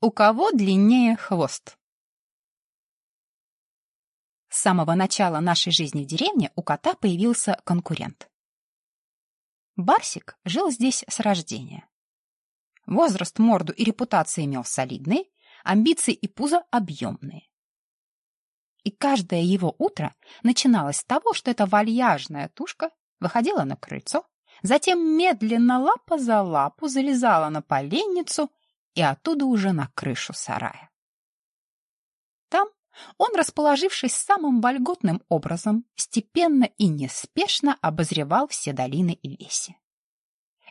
У кого длиннее хвост? С самого начала нашей жизни в деревне у кота появился конкурент. Барсик жил здесь с рождения. Возраст, морду и репутацию имел солидные, амбиции и пузо объемные. И каждое его утро начиналось с того, что эта вальяжная тушка выходила на крыльцо, затем медленно лапа за лапу залезала на поленницу и оттуда уже на крышу сарая. Там он, расположившись самым вольготным образом, степенно и неспешно обозревал все долины и леси.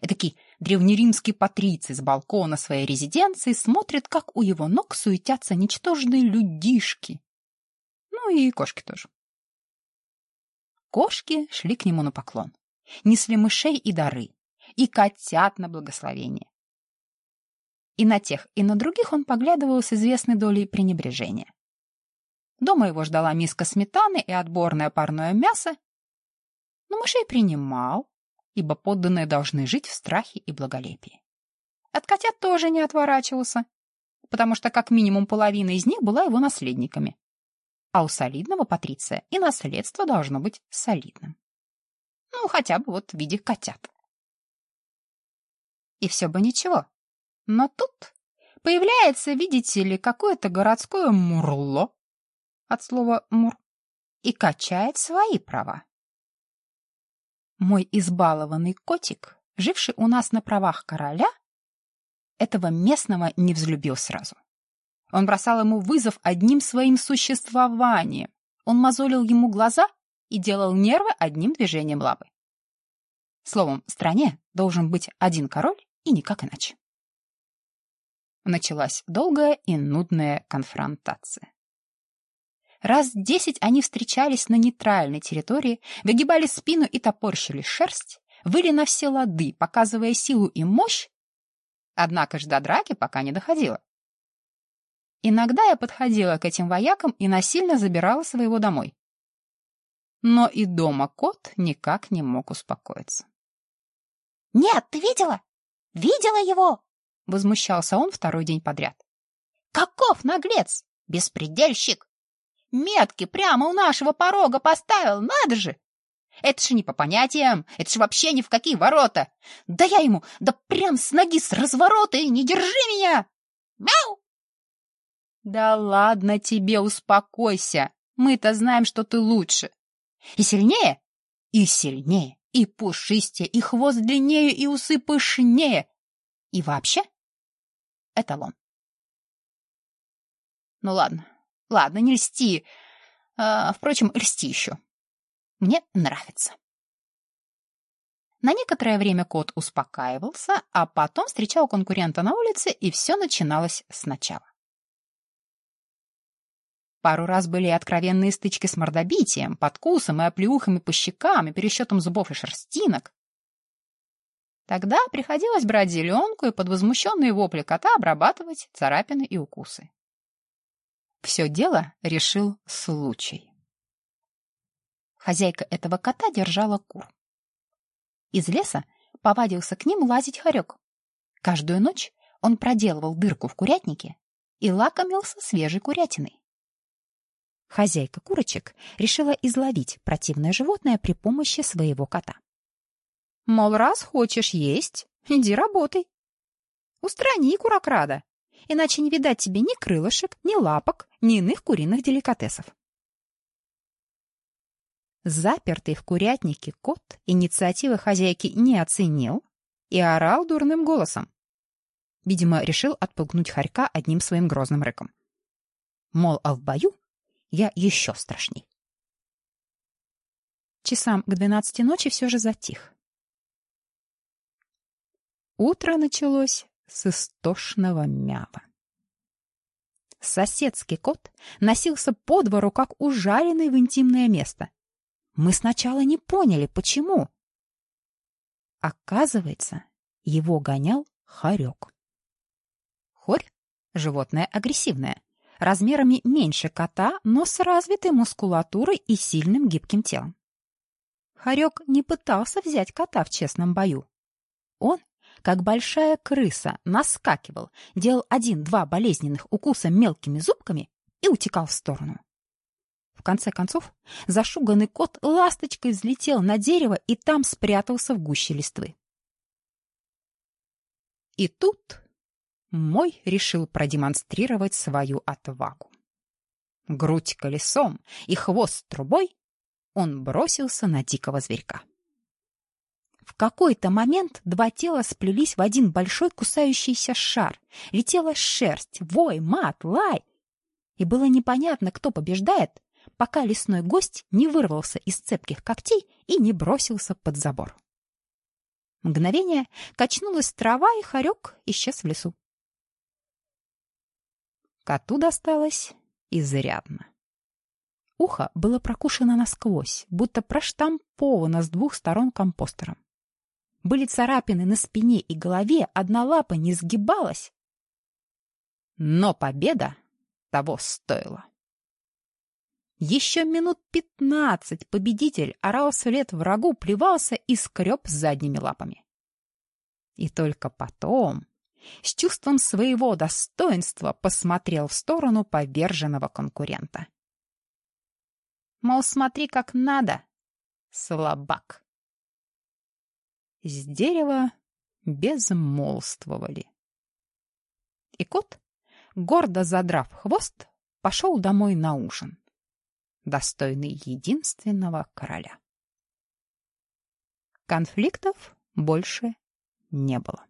Этакий древнеримский патриций с балкона своей резиденции смотрит, как у его ног суетятся ничтожные людишки. Ну и кошки тоже. Кошки шли к нему на поклон, несли мышей и дары, и котят на благословение. И на тех, и на других он поглядывал с известной долей пренебрежения. Дома его ждала миска сметаны и отборное парное мясо, но мышей принимал, ибо подданные должны жить в страхе и благолепии. От котят тоже не отворачивался, потому что как минимум половина из них была его наследниками. А у солидного Патриция и наследство должно быть солидным. Ну, хотя бы вот в виде котят. И все бы ничего, но тут появляется, видите ли, какое-то городское мурло от слова «мур» и качает свои права. Мой избалованный котик, живший у нас на правах короля, этого местного не взлюбил сразу. Он бросал ему вызов одним своим существованием. Он мозолил ему глаза и делал нервы одним движением лапы. Словом, в стране должен быть один король и никак иначе началась долгая и нудная конфронтация. Раз десять они встречались на нейтральной территории, выгибали спину и топорщили шерсть, выли на все лады, показывая силу и мощь, однако ж до драки пока не доходило. Иногда я подходила к этим воякам и насильно забирала своего домой. Но и дома кот никак не мог успокоиться. «Нет, ты видела? Видела его?» Возмущался он второй день подряд. «Каков наглец! Беспредельщик! Метки прямо у нашего порога поставил, надо же! Это же не по понятиям, это же вообще ни в какие ворота! Да я ему, да прям с ноги с разворота и не держи меня! Мяу!» «Да ладно тебе, успокойся! Мы-то знаем, что ты лучше! И сильнее, и сильнее, и пушистее, и хвост длиннее, и усы пышнее! И вообще, эталон. Ну ладно, ладно, не льсти. А, впрочем, льсти еще. Мне нравится. На некоторое время кот успокаивался, а потом встречал конкурента на улице, и все начиналось сначала. Пару раз были откровенные стычки с мордобитием, подкусом и оплеухами по щекам, и пересчетом зубов и шерстинок. Тогда приходилось брать зеленку и под возмущенные вопли кота обрабатывать царапины и укусы. Все дело решил случай. Хозяйка этого кота держала кур. Из леса повадился к ним лазить хорек. Каждую ночь он проделывал дырку в курятнике и лакомился свежей курятиной. Хозяйка курочек решила изловить противное животное при помощи своего кота. Мол, раз хочешь есть, иди работай. Устрани курокрада, иначе не видать тебе ни крылышек, ни лапок, ни иных куриных деликатесов. Запертый в курятнике кот инициативы хозяйки не оценил и орал дурным голосом. Видимо, решил отпугнуть хорька одним своим грозным рыком. Мол, а в бою я еще страшней. Часам к двенадцати ночи все же затих. Утро началось с истошного мява. Соседский кот носился по двору, как ужаленный в интимное место. Мы сначала не поняли, почему. Оказывается, его гонял хорек. Хорь — животное агрессивное, размерами меньше кота, но с развитой мускулатурой и сильным гибким телом. Хорек не пытался взять кота в честном бою. Он как большая крыса наскакивал, делал один-два болезненных укуса мелкими зубками и утекал в сторону. В конце концов, зашуганный кот ласточкой взлетел на дерево и там спрятался в гуще листвы. И тут мой решил продемонстрировать свою отвагу. Грудь колесом и хвост трубой он бросился на дикого зверька. В какой-то момент два тела сплелись в один большой кусающийся шар. Летела шерсть, вой, мат, лай. И было непонятно, кто побеждает, пока лесной гость не вырвался из цепких когтей и не бросился под забор. Мгновение качнулась трава, и хорек исчез в лесу. Коту досталось изрядно. Ухо было прокушено насквозь, будто проштамповано с двух сторон компостером. Были царапины на спине и голове, одна лапа не сгибалась. Но победа того стоила. Еще минут пятнадцать победитель орал вслед врагу, плевался и скреб задними лапами. И только потом, с чувством своего достоинства, посмотрел в сторону поверженного конкурента. Мол, смотри, как надо, слабак. С дерева безмолвствовали. И кот, гордо задрав хвост, пошел домой на ужин, достойный единственного короля. Конфликтов больше не было.